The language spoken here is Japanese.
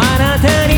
あなたに